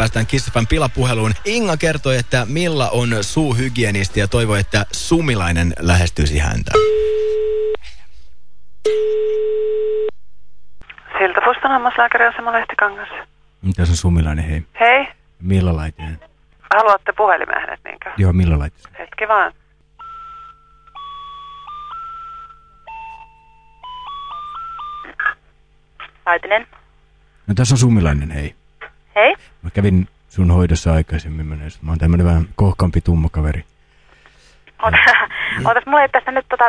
päästään Kissafan pilapuheluun. Inga kertoi, että Milla on suuhygienisti ja toivoi, että Sumilainen lähestyisi häntä. Siltä Fustan hammaslääkäri Asema Lehtikangas. Mitä on Sumilainen, hei? Hei, Milla Laitinen? haluatte puhelimeen hänet niinkö? Joo, Milla Laitinen. Hetki vaan. Laitinen. No tässä on Sumilainen, hei. Hei. Mä kävin sun hoidossa aikaisemmin. Mä, näin, mä oon tämmönen vähän kohkampi tumma kaveri. Ota, otas, mulla ei tässä nyt tota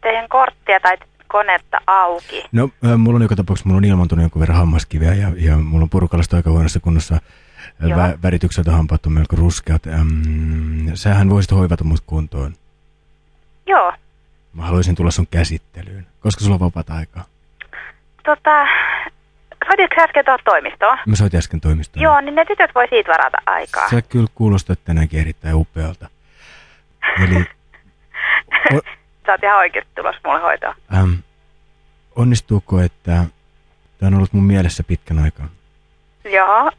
teidän korttia tai konetta auki. No, mulla on joka tapauksessa, mulla on ilmantunut jonkun verran hammaskiveä ja, ja mulla on purkalasta aika huonossa kunnossa. Joo. Vä, väritykseltä hampaat on melko ruskeat. Ähm, sähän voisit hoivata mut kuntoon. Joo. Mä haluaisin tulla sun käsittelyyn. Koska sulla on vapaata aikaa? Tota, soititko äsken tuohon toimistoon? Mä soitin äsken toimistoon. Joo, niin ne tytöt voi siitä varata aikaa. Sä kyllä kuulostat tänäänkin erittäin upealta. Eli o, Sä oot ihan oikeasti tulossa mulle hoitoon. ähm, onnistuuko, että... Tämä on ollut mun mielessä pitkän aikaa. Joo.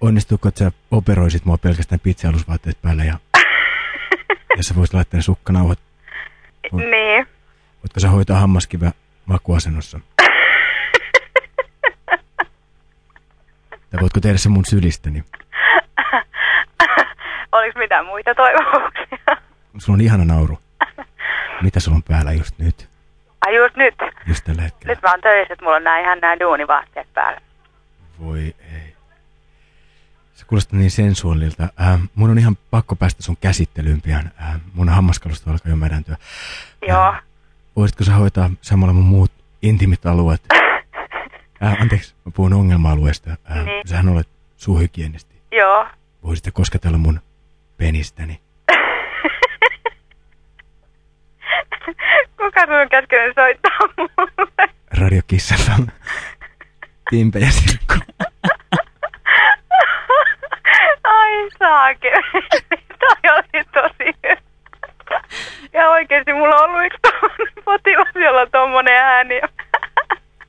Onnistuuko, että sä operoisit mua pelkästään pizza-alusvaatteet päällä ja, ja sä voisit laittaa ne sukkanauhat? niin. Voitko sä hoitaa hammaskivä makuasennossa? Tai voitko tehdä se mun sylistäni? Oliko mitään muita toivomuksia? Sulla on ihana nauru. Mitä sulla on päällä just nyt? Ai just nyt. Just tällä hetkellä. Nyt mä oon töissä, että mulla on nää ihan nää duunivaatteet päällä. Voi ei. Se kuulostaa niin sensuaalilta. Äh, mun on ihan pakko päästä sun käsittelyyn pian. Äh, mun hammaskalusta alkaa jo mädäntyä. Joo. Voisitko sä hoitaa samalla mun muut intimit alueet? Äh, anteeksi, mä puhun ongelma-alueesta. Äh, Niin. Sähän olet suuhygienisti. Joo. Voisitte kosketella mun penistäni. Kuka sun on käskenyt soittaa mulle? Radio Kiss FM. Timpe ja Sirkku. Ai saakeli. Toi oli tosi hyvä. Ja oikeesti mulla on ollut yksi potilas, jolla on tommonen ääni.